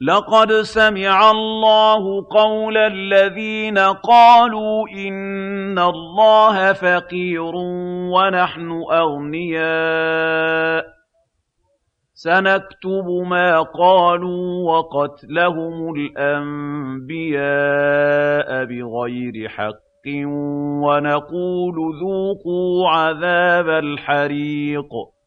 لَّقَدْ سَمِعَ اللَّهُ قَوْلَ الَّذِينَ قَالُوا إِنَّ اللَّهَ فَقِيرٌ وَنَحْنُ أَغْنِيَاءُ ۘ. سَنَكْتُبُ مَا قَالُوا وَقَتْلَهُمُ الْأَنبِيَاءَ بِغَيْرِ حَقٍّ وَنَقُولُ ذُوقُوا عَذَابَ الْحَرِيقِ.